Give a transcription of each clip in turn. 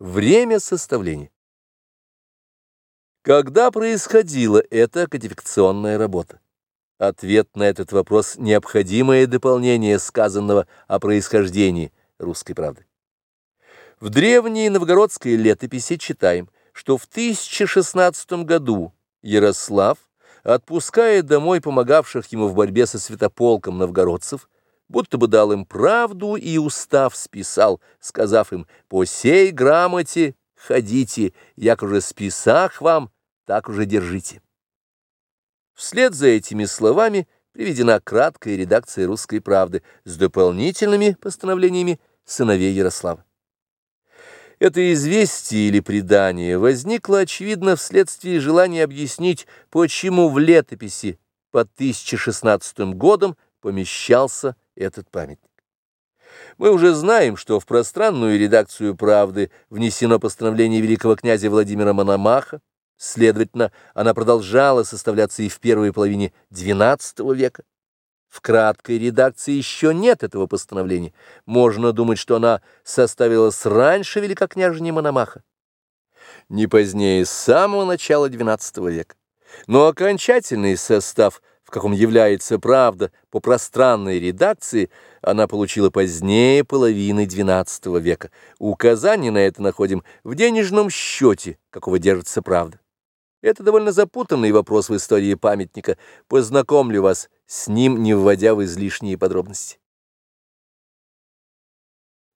Время составления. Когда происходила эта кодификационная работа? Ответ на этот вопрос – необходимое дополнение сказанного о происхождении русской правды. В древней новгородской летописи читаем, что в 1016 году Ярослав, отпуская домой помогавших ему в борьбе со святополком новгородцев, будто бы дал им правду и устав списал, сказав им «По сей грамоте ходите, як уже списах вам, так уже держите». Вслед за этими словами приведена краткая редакция «Русской правды» с дополнительными постановлениями сыновей Ярослава. Это известие или предание возникло, очевидно, вследствие желания объяснить, почему в летописи под 1016 годом помещался этот памятник. Мы уже знаем, что в пространную редакцию «Правды» внесено постановление великого князя Владимира Мономаха, следовательно, она продолжала составляться и в первой половине XII века. В краткой редакции еще нет этого постановления. Можно думать, что она составилась раньше великокняжени Мономаха. Не позднее самого начала XII века. Но окончательный состав в каком является правда по пространной редакции, она получила позднее половины XII века. Указание на это находим в денежном счете, какого держится правда. Это довольно запутанный вопрос в истории памятника. Познакомлю вас с ним, не вводя в излишние подробности.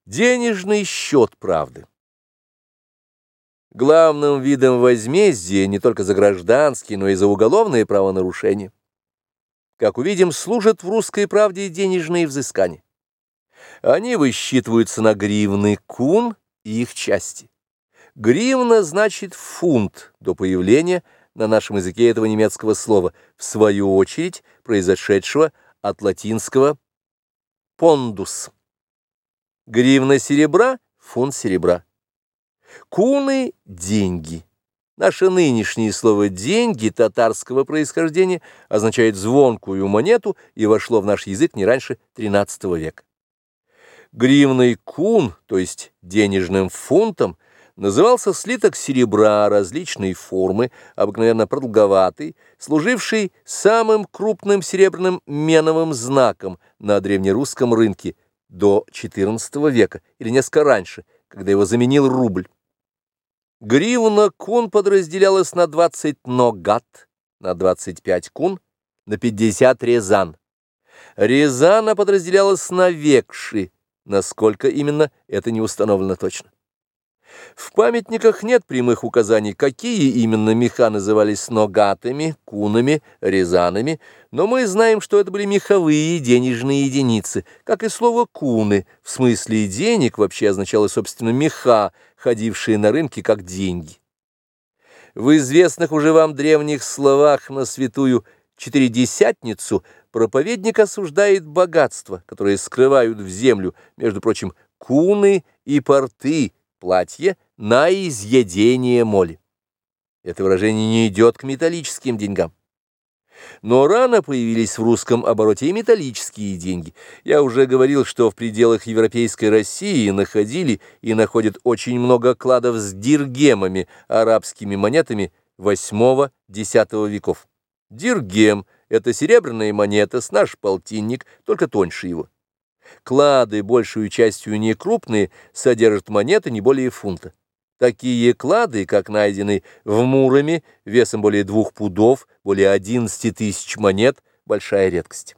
Денежный счет правды. Главным видом возмездия не только за гражданские, но и за уголовные правонарушения как увидим, служат в русской правде денежные взыскания. Они высчитываются на гривны кун и их части. Гривна значит фунт до появления на нашем языке этого немецкого слова, в свою очередь произошедшего от латинского пондус. Гривна серебра – фунт серебра. Куны – деньги. Наше нынешнее слово «деньги» татарского происхождения означает звонкую монету и вошло в наш язык не раньше XIII века. Гривный кун, то есть денежным фунтом, назывался слиток серебра различной формы, обыкновенно продолговатый, служивший самым крупным серебряным меновым знаком на древнерусском рынке до XIV века или несколько раньше, когда его заменил рубль. Гривна кун подразделялась на 20 ногат, на 25 кун, на 50 резан. Резана подразделялась на векши, насколько именно это не установлено точно. В памятниках нет прямых указаний, какие именно меха назывались ногатами, кунами, резанами, но мы знаем, что это были меховые денежные единицы, как и слово «куны» в смысле денег вообще означало, собственно, меха, ходившие на рынке как деньги. В известных уже вам древних словах на святую Четыредесятницу проповедник осуждает богатство, которое скрывают в землю, между прочим, куны и порты, платье на изъедение моли. Это выражение не идет к металлическим деньгам. Но рано появились в русском обороте и металлические деньги. Я уже говорил, что в пределах европейской России находили и находят очень много кладов с диргемами, арабскими монетами VIII-X веков. Диргем – это серебряная монета с наш полтинник, только тоньше его. Клады, большую частью не крупные, содержат монеты не более фунта. Такие клады, как найдены в Муроме, весом более двух пудов, более 11 тысяч монет, большая редкость.